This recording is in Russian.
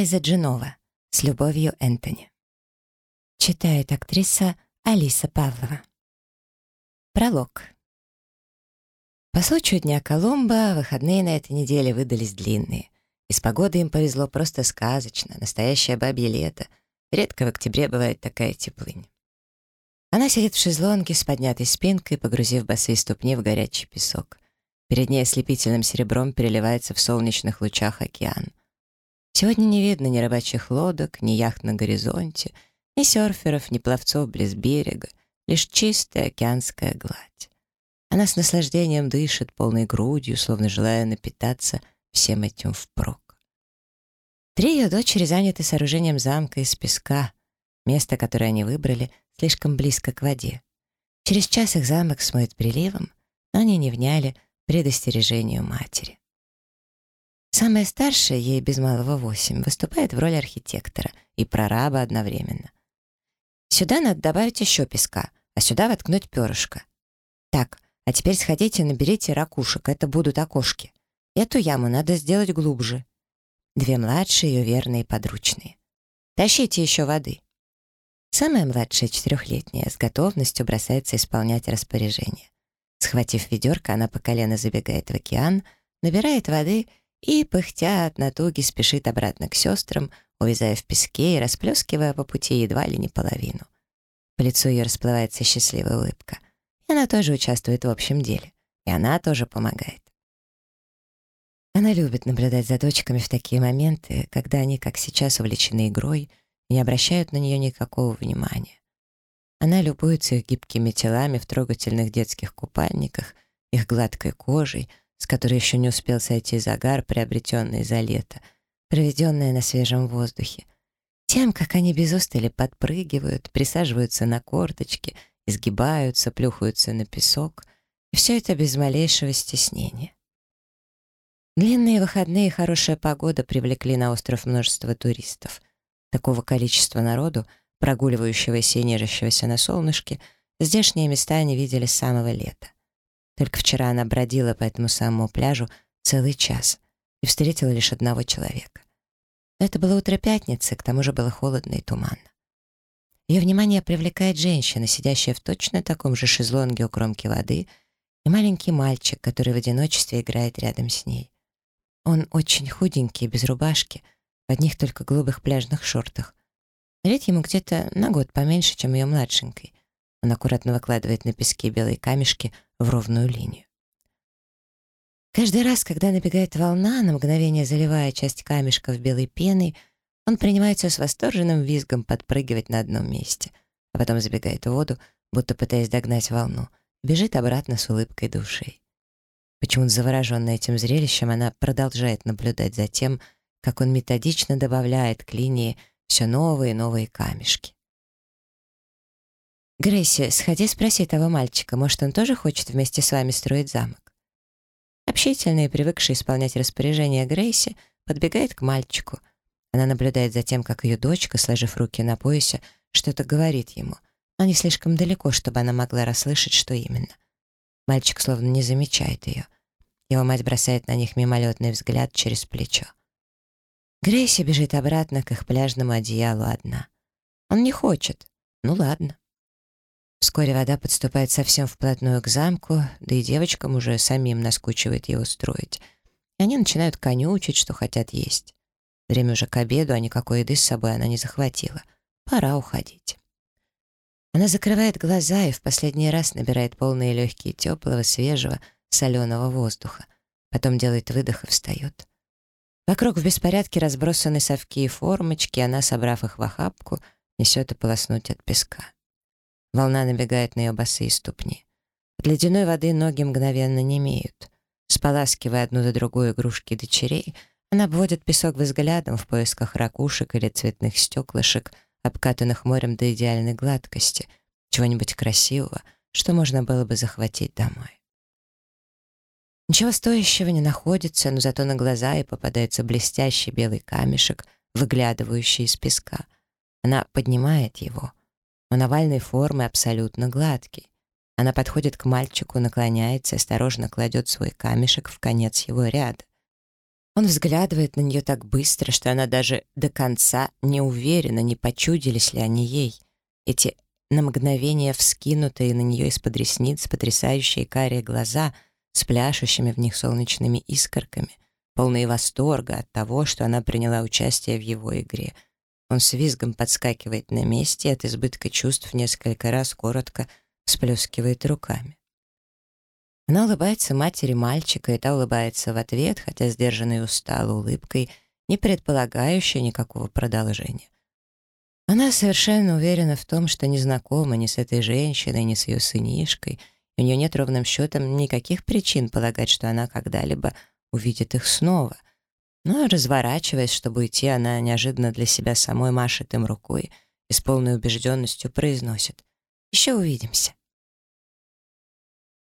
Элайза Джинова. С любовью, Энтони. Читает актриса Алиса Павлова. Пролог. По случаю Дня Колумба выходные на этой неделе выдались длинные. И с погодой им повезло просто сказочно, настоящее бабье лето. Редко в октябре бывает такая теплынь. Она сидит в шезлонге с поднятой спинкой, погрузив босые ступни в горячий песок. Перед ней ослепительным серебром переливается в солнечных лучах океан. Сегодня не видно ни рыбачьих лодок, ни яхт на горизонте, ни серферов, ни пловцов близ берега, лишь чистая океанская гладь. Она с наслаждением дышит полной грудью, словно желая напитаться всем этим впрок. Три ее дочери заняты сооружением замка из песка. Место, которое они выбрали, слишком близко к воде. Через час их замок смоет приливом, но они не вняли предостережению матери. Самая старшая, ей без малого восемь, выступает в роли архитектора и прораба одновременно. Сюда надо добавить еще песка, а сюда воткнуть перышко. Так, а теперь сходите наберите ракушек, это будут окошки. Эту яму надо сделать глубже. Две младшие ее верные подручные. Тащите еще воды. Самая младшая, четырехлетняя, с готовностью бросается исполнять распоряжение. Схватив ведерко, она по колено забегает в океан, набирает воды и, пыхтя от натуги, спешит обратно к сестрам, увязая в песке и расплескивая по пути едва ли не половину. По лицу ее расплывается счастливая улыбка. И она тоже участвует в общем деле. И она тоже помогает. Она любит наблюдать за дочками в такие моменты, когда они, как сейчас, увлечены игрой и не обращают на нее никакого внимания. Она любуется их гибкими телами в трогательных детских купальниках, их гладкой кожей, с которой еще не успел сойти загар, приобретенный за лето, проведенное на свежем воздухе, тем, как они без устали подпрыгивают, присаживаются на корточки, изгибаются, плюхаются на песок, и все это без малейшего стеснения. Длинные выходные и хорошая погода привлекли на остров множество туристов. Такого количества народу, прогуливающегося и нежащегося на солнышке, здешние места не видели с самого лета. Только вчера она бродила по этому самому пляжу целый час и встретила лишь одного человека. Это было утро пятницы, к тому же было холодно и туманно. Ее внимание привлекает женщина, сидящая в точно таком же шезлонге у кромки воды, и маленький мальчик, который в одиночестве играет рядом с ней. Он очень худенький, без рубашки, в одних только голубых пляжных шортах. Лет ему где-то на год поменьше, чем ее младшенькой. Он аккуратно выкладывает на песке белые камешки в ровную линию. Каждый раз, когда набегает волна, на мгновение заливая часть камешков белой пеной, он принимается с восторженным визгом подпрыгивать на одном месте, а потом забегает в воду, будто пытаясь догнать волну, бежит обратно с улыбкой души. Почему-то завороженная этим зрелищем, она продолжает наблюдать за тем, как он методично добавляет к линии все новые и новые камешки. «Грейси, сходи спроси того мальчика, может, он тоже хочет вместе с вами строить замок?» Общительная и привыкшая исполнять распоряжения Грейси подбегает к мальчику. Она наблюдает за тем, как ее дочка, сложив руки на поясе, что-то говорит ему, но не слишком далеко, чтобы она могла расслышать, что именно. Мальчик словно не замечает ее. Его мать бросает на них мимолетный взгляд через плечо. Грейси бежит обратно к их пляжному одеялу одна. Он не хочет. Ну ладно. Вскоре вода подступает совсем вплотную к замку, да и девочкам уже самим наскучивает его строить. И они начинают конючить, что хотят есть. Время уже к обеду, а никакой еды с собой она не захватила. Пора уходить. Она закрывает глаза и в последний раз набирает полные легкие теплого, свежего, соленого воздуха. Потом делает выдох и встает. Вокруг в беспорядке разбросаны совки и формочки, она, собрав их в охапку, несет полоснуть от песка. Волна набегает на ее босые ступни. От ледяной воды ноги мгновенно не имеют. Споласкивая одну за другой игрушки дочерей, она обводит песок взглядом в поисках ракушек или цветных стеклышек, обкатанных морем до идеальной гладкости, чего-нибудь красивого, что можно было бы захватить домой. Ничего стоящего не находится, но зато на глаза и попадается блестящий белый камешек, выглядывающий из песка. Она поднимает его — он овальной формы абсолютно гладкий. Она подходит к мальчику, наклоняется, осторожно кладет свой камешек в конец его ряда. Он взглядывает на нее так быстро, что она даже до конца не уверена, не почудились ли они ей. Эти на мгновение вскинутые на нее из-под ресниц потрясающие карие глаза с пляшущими в них солнечными искорками, полные восторга от того, что она приняла участие в его игре. Он с визгом подскакивает на месте от избытка чувств несколько раз коротко всплескивает руками. Она улыбается матери мальчика, и та улыбается в ответ, хотя сдержанной и усталой улыбкой, не предполагающей никакого продолжения. Она совершенно уверена в том, что не знакома ни с этой женщиной, ни с ее сынишкой, и у нее нет ровным счетом никаких причин полагать, что она когда-либо увидит их снова. Но, разворачиваясь, чтобы уйти, она неожиданно для себя самой машет им рукой и с полной убежденностью произносит «Еще увидимся».